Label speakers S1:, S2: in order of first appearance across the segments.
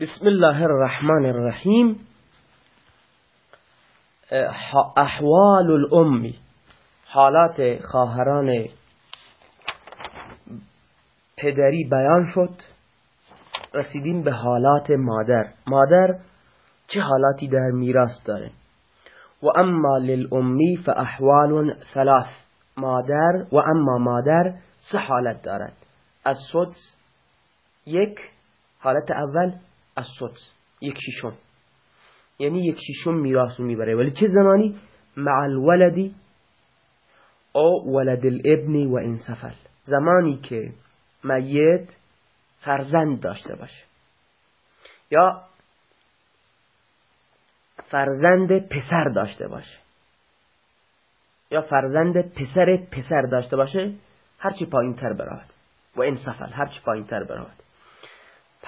S1: بسم الله الرحمن الرحیم. احوال الامی حالات خواهران پدری بیان شد. رسیدیم به حالات مادر. مادر چه حالاتی در میراث داره؟ و اما للامی فاحوال ثلاث. مادر و اما مادر سه حالت دارد. از سدس یک حالت اول از یک شیشم. یعنی یک شیشم میراث می‌بره. ولی چه زمانی؟ مع الولدی او ولد الابن و انسفل زمانی که میت فرزند داشته باشه. یا فرزند پسر داشته باشه. یا فرزند پسر پسر داشته باشه هرچی پایین تر برود. و انصفل هرچی پایین تر برود.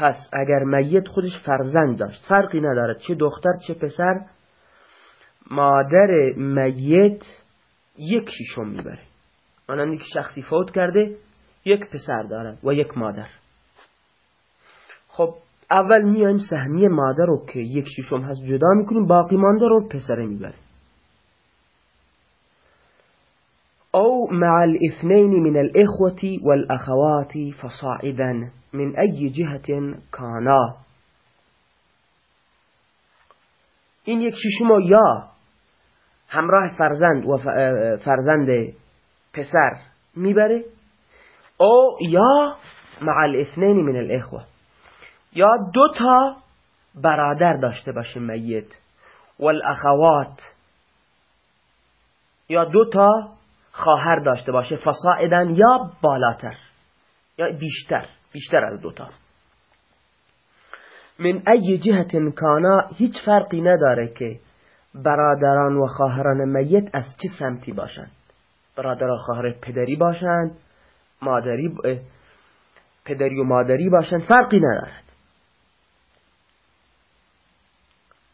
S1: پس اگر میت خودش فرزند داشت فرقی ندارد چه دختر چه پسر مادر میت یک شیشم می‌بره. آنانی که شخصی فوت کرده یک پسر دارد و یک مادر. خب اول میایم سهمی مادر رو که یک شیشم هست جدا می‌کنیم باقی مانده رو پسره می‌بره. او مع الاثنين من الاخوة والاخوات فصاعدا. من ای جهت کانا. این یک شیشم یا. همراه فرزند و فرزند پسر می‌بره. او یا مع الاثنين من الاخوه یا دو تا برادر داشته باشه میت. والاخوات. یا دو تا خواهر داشته باشه فصاعدا یا بالاتر. یا بیشتر. بیشتر از دوتا. من ای جهت کانا هیچ فرقی نداره که برادران و خواهران میت از چه سمتی باشند. برادر و خواهر پدری باشند مادری پدری و مادری باشند فرقی ندارد.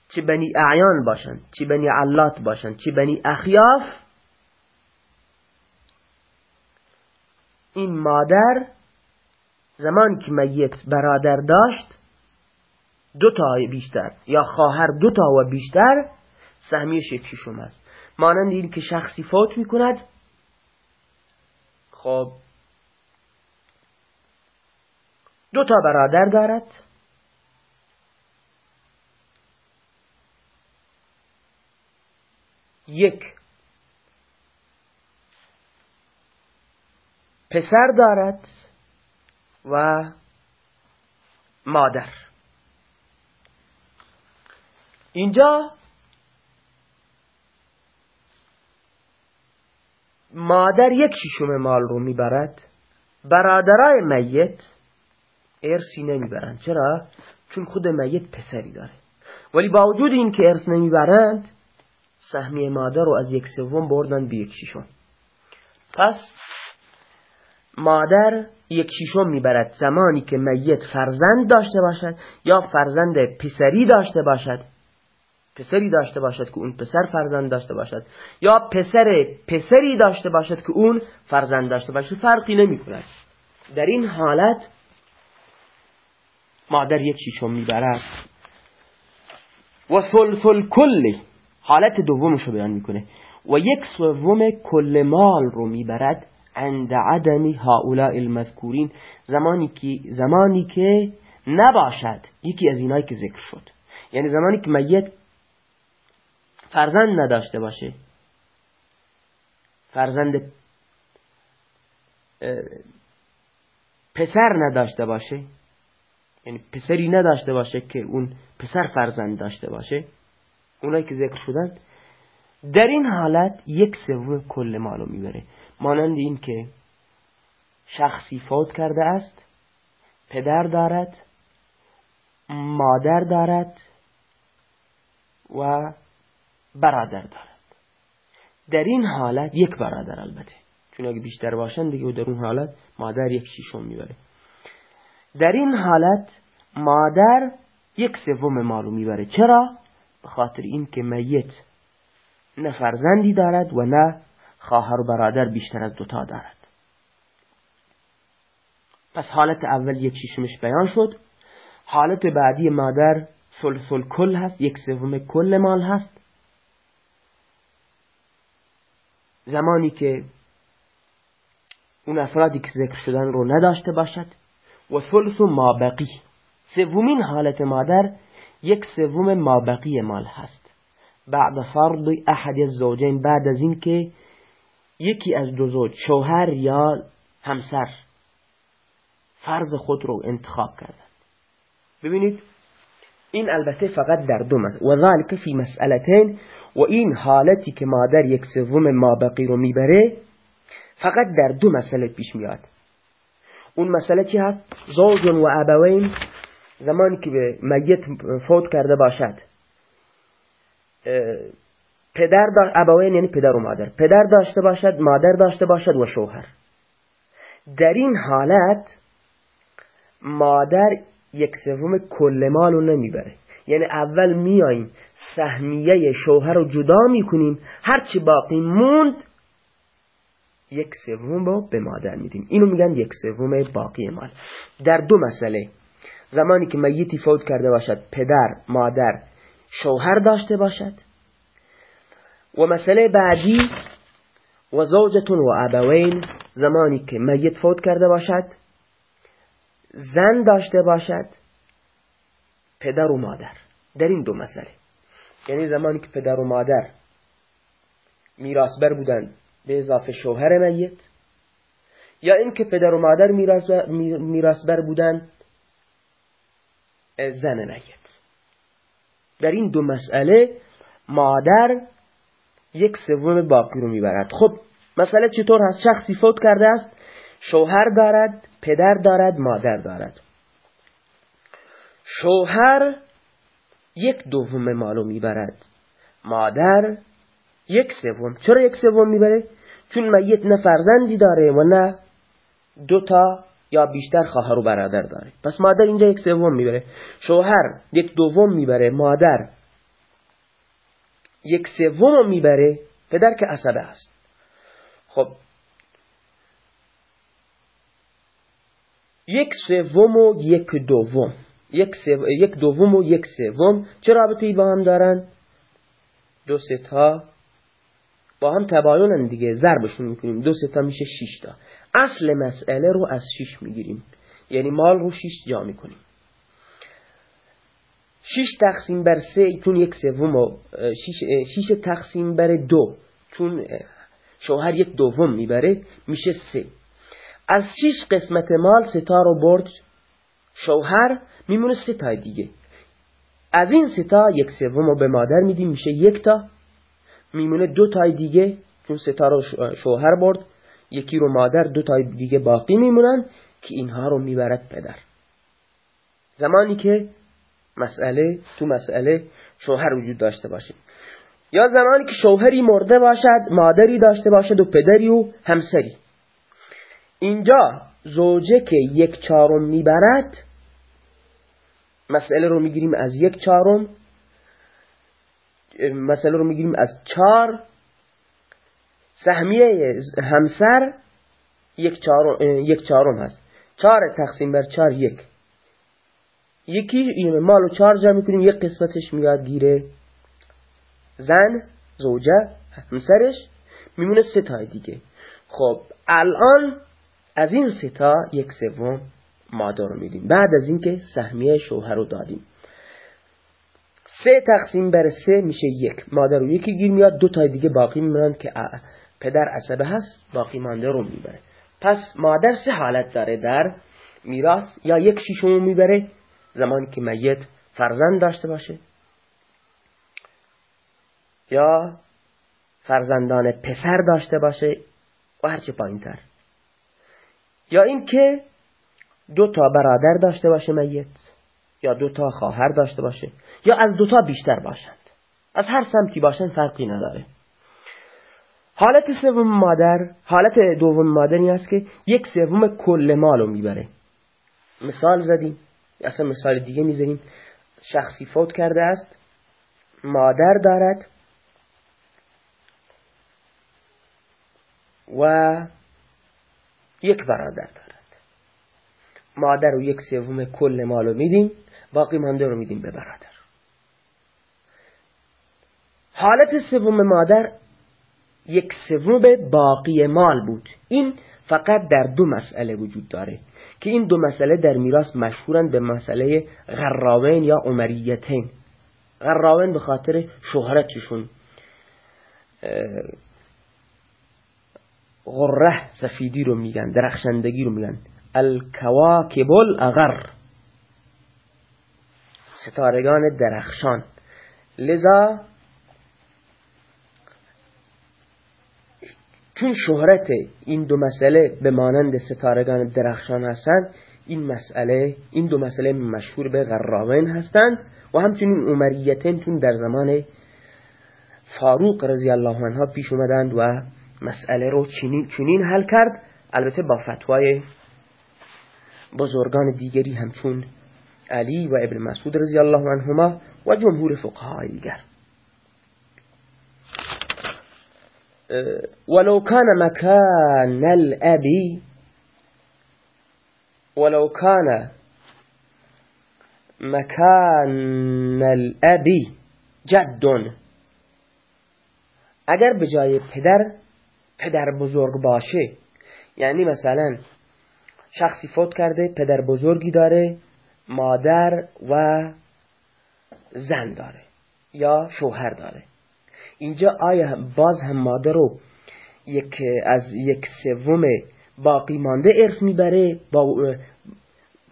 S1: چه بنی اعیان باشند چه بنی علات باشند چه بنی اخیاف؟ این مادر زمان که میت برادر داشت دو تا بیشتر یا خواهر دو تا و بیشتر سهمیش یک ششم است مانند این که شخصی فوت می‌کند خب دو تا برادر دارد. یک پسر دارد. و مادر. اینجا مادر یک شیشم مال رو می‌برد. برادرای میت ارسی نمی‌برند. چرا؟ چون خود میت پسری داره. ولی با وجود این که ارث نمی‌برند سهمی مادر رو از یک سوم بردن به یک شیشم. پس مادر یک شیشم می‌برد. زمانی که میت فرزند داشته باشد یا فرزند پسری داشته باشد پسری داشته باشد که اون پسر فرزند داشته باشد یا پسر پسری داشته باشد که اون فرزند داشته باشد فرقی نمی کند در این حالت مادر یک شیشم می‌برد. و ثلث کلی حالت دومشو بیان می‌کنه. و یک سوم کل مال رو می‌برد. عند عدم هؤلاء المذکورین زمانی که زمانی که نباشد. یکی از اینایی که ذکر شد. یعنی زمانی که میت فرزند نداشته باشه. فرزند پسر نداشته باشه. یعنی پسری نداشته باشه که اون پسر فرزند داشته باشه. اونایی که ذکر شدن. در این حالت یک سوم کل مالو می‌بره. مانند این که شخصی فوت کرده است پدر دارد مادر دارد و برادر دارد. در این حالت یک برادر البته. چون اگه بیشتر باشن دیگه در اون حالت مادر یک شیشم می‌بره. در این حالت مادر یک سوم مالو می‌بره. چرا؟ به خاطر این که میت نه فرزندی دارد و نه خواهر و برادر بیشتر از دوتا دارد. پس حالت اول یک شیشمش بیان شد. حالت بعدی مادر ثلث کل هست یک سوم کل مال هست. زمانی که اون افرادی که ذکر شدن رو نداشته باشد. و ثلث مابقی. سومین حالت مادر یک سوم مابقی مال هست. بعد فرض احد الزوجین بعد از اینکه یکی از دو زوج شوهر یا همسر فرض خود رو انتخاب کردن ببینید این البته فقط در دو مسئله و ذلك فی مسئلتین و این حالتی که مادر یک سوم مابقی رو می‌بره فقط در دو مسئله پیش میاد. اون مسئله چی هست؟ زوج و ابوین زمانی که به میت فوت کرده باشد. پدر ابوین یعنی پدر و مادر. پدر داشته باشد مادر داشته باشد و شوهر. در این حالت مادر یک سوم کل مال رو نمی‌بره. یعنی اول میاییم سهمیه شوهر رو جدا می‌کنیم هرچی باقی موند یک سوم رو به مادر میدیم. اینو میگن یک سوم باقی مال. در دو مسئله زمانی که میتی فوت کرده باشد پدر مادر شوهر داشته باشد. و مسئله بعدی و زوجتون و ابوین زمانی که میت فوت کرده باشد زن داشته باشد پدر و مادر. در این دو مسئله. یعنی زمانی که پدر و مادر میراثبر بودن به اضافه شوهر میت یا اینکه پدر و مادر میراثبر بودن زن میت. در این دو مسئله مادر یک سوم باقی رو می‌برد. خب مسئله چطور هست؟ شخصی فوت کرده است شوهر دارد پدر دارد مادر دارد. شوهر یک دوم مالو می‌برد. مادر یک سوم. چرا یک سوم می‌بره؟ چون میت نه فرزندی داره و نه دو تا یا بیشتر خواهر و برادر داره. پس مادر اینجا یک سوم می‌بره. شوهر یک دوم می‌بره. مادر یک سوم می‌بره پدر که عصبه است. خب. یک سوم و یک دوم. یک, یک دوم و یک سوم. چه رابطه ای با هم دارن؟ دو ستا با هم تباینن دیگه. ضربشون می‌کنیم. دو ستا میشه شش تا. اصل مسئله رو از شش می‌گیریم. یعنی مال رو شش جا می‌کنیم. شش تقسیم بر سه چون یک سوم و شش تقسیم بر دو چون شوهر یک دوم می‌بره میشه سه. از شش قسمت مال ستا رو برد شوهر میمونه سه تا دیگه. از این سه تا یک سوم رو به مادر میدیم میشه یک تا. میمونه دو تای دیگه چون سه تا رو شوهر برد. یکی رو مادر دو تای دیگه باقی میمونن که اینها رو می‌برد پدر. زمانی که مسئله تو مسئله شوهر وجود داشته باشه. یا زمانی که شوهری مرده باشد مادری داشته باشد و پدری و همسری. اینجا زوجه که یک چهارم می‌برد مسئله رو می‌گیریم از یک چهارم مسئله رو می‌گیریم از چهار. سهمیه همسر یک چهارم هست. چهار تقسیم بر چهار یک. یکی مال و چهار جا می‌کنیم یک قسمتش میاد گیره. زن زوجه همسرش میمونه سه تای دیگه. خب الان از این سه تا یک سوم مادر رو میدیم بعد از اینکه سهمیه شوهر رو دادیم. سه تقسیم بر سه میشه یک. مادر رو یکی گیر میاد دو تا دیگه باقی میمونن که پدر عصبه هست باقی مانده رو می‌بره. پس مادر سه حالت داره در میراث یا یک شیشم می‌بره زمانی که میت فرزند داشته باشه. یا فرزندان پسر داشته باشه و هرچه پایین تر یا اینکه دو تا برادر داشته باشه میت یا دو تا خواهر داشته باشه یا از دو تا بیشتر باشند. از هر سمتی باشند فرقی نداره. حالت سوم مادر حالت دوم مادری است که یک سوم کل مالو می‌بره. مثال زدیم. اصلا مثال دیگه می‌زنیم. شخصی فوت کرده است. مادر دارد. و یک برادر دارد. مادر رو یک سوم کل مالو میدیم. باقی مانده رو میدیم به برادر. حالت سوم مادر یک سوم باقی مال بود. این فقط در دو مسئله وجود داره. که این دو مسئله در میراث مشهورند به مسئله غراوین یا عمریتین. غراوین به خاطر شهرتشون. غره سفیدی رو میگن درخشندگی رو میگن. الکواکب الاغر ستارگان درخشان. لذا چون شهرت این دو مسئله به مانند ستارگان درخشان هستند این مسئله این دو مسئله مشهور به غراوین هستند و همچنین عمریتین تون در زمان فاروق رضی الله عنها پیش اومدند و مسئله رو چنین, چنین حل کرد. البته با فتوای بزرگان دیگری همچون علی و ابن مسعود رضی الله عنهما و جمهور فقهای دیگر. ولو كان مكان الأب ولو كان مكان الأب جد. اگر به جای پدر پدر بزرگ باشه یعنی مثلا شخصی فوت کرده پدر بزرگی داره مادر و زن داره یا شوهر داره. اینجا آیا باز هم مادر رو یک از یک سوم باقی مانده ارث می‌بره با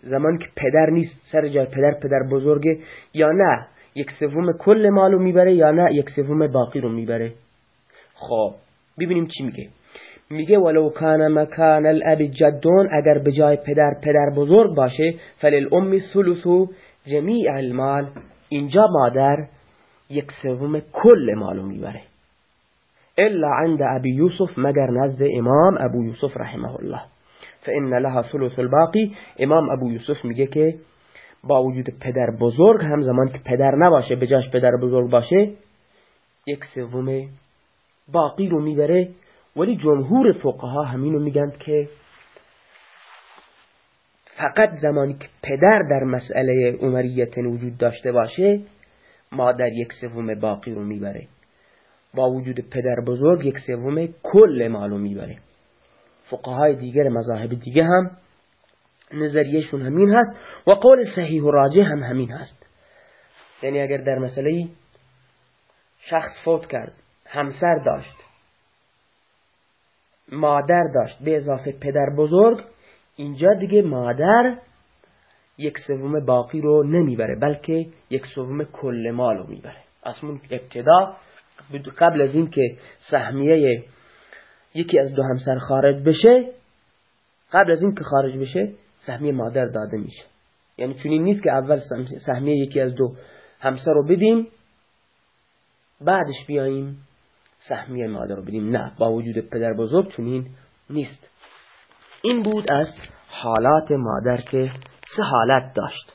S1: زمان که پدر نیست سر جای پدر پدر بزرگه یا نه یک سوم کل مالو می‌بره یا نه یک سوم باقی رو می‌بره. خب ببینیم چی میگه. میگه ولو کان مکان الاب جدون اگر به جای پدر پدر بزرگ باشه فللام ثلث جمیع المال. اینجا مادر یک سوم کل مالو می‌بره. الا عند ابی یوسف مگر نزد امام ابو یوسف رحمه الله. فان لها ثلث الباقی. امام ابو یوسف میگه که با وجود پدر بزرگ هم زمان که پدر نباشه به جاش پدر بزرگ باشه یک سوم باقی رو می‌بره. ولی جمهور فقها همینو میگن که فقط زمانی که پدر در مسئله عمریت وجود داشته باشه مادر یک سوم باقی رو می‌بره. با وجود پدر بزرگ یک سوم کل مالو می‌بره. فقهای دیگر مذاهب دیگه هم نظریهشون همین هست و قول صحیح و راجع هم همین هست. یعنی اگر در مسئله شخص فوت کرد همسر داشت مادر داشت به اضافه پدر بزرگ اینجا دیگه مادر یک سوم باقی رو نمی‌بره بلکه یک سوم کل مال رو می‌بره. اصلا ابتدا قبل از این که سهمیه یکی از دو همسر خارج بشه قبل از این که خارج بشه سهمیه مادر داده میشه. یعنی چونین نیست که اول سهمیه یکی از دو همسر رو بدیم بعدش بیاییم سهمیه مادر رو بدیم. نه با وجود پدر بزرگ چونین نیست. این بود از حالات مادر که سه حالت داشت.